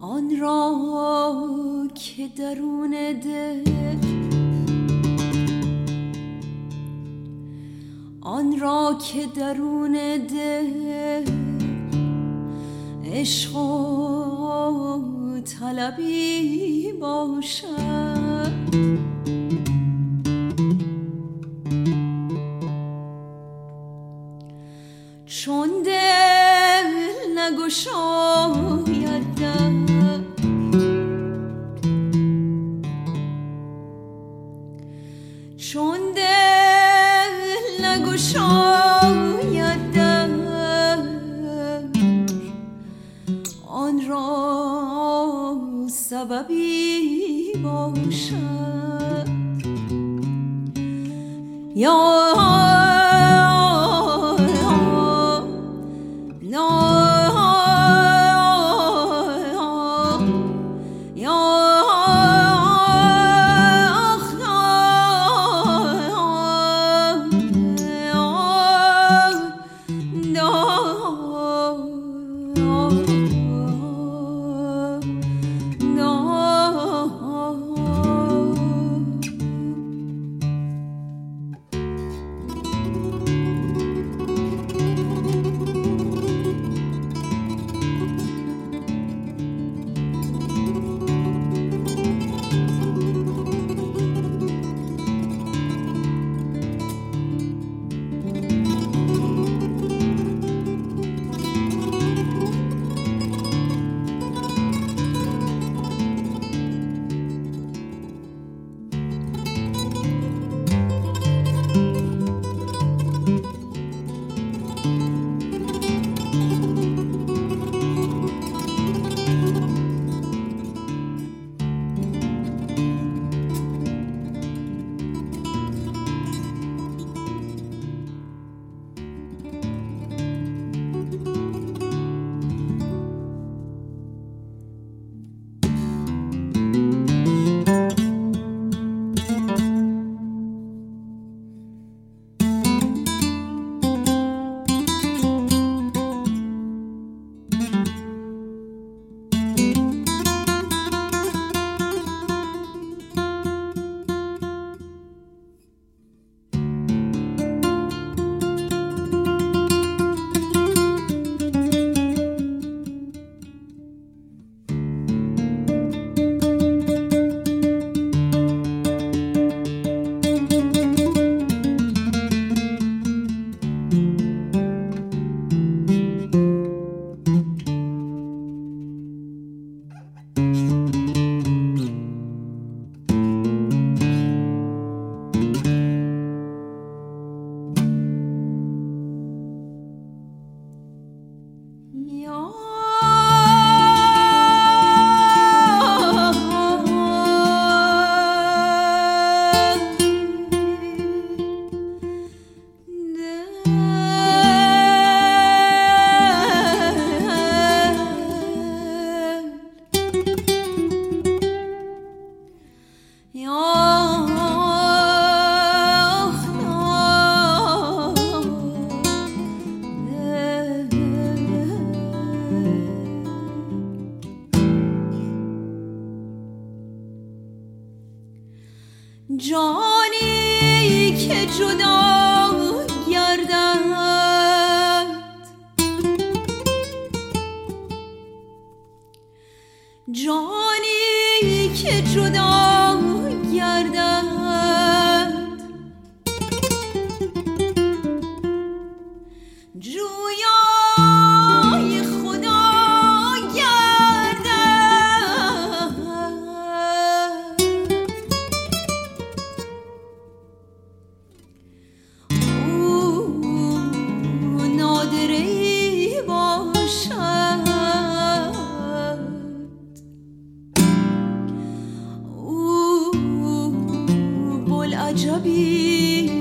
آن را که درون دل آن را که درون دل عشق و طلبی باشد. سببی باشد. یا جانی که جدا گردد. جانی او بلعجبی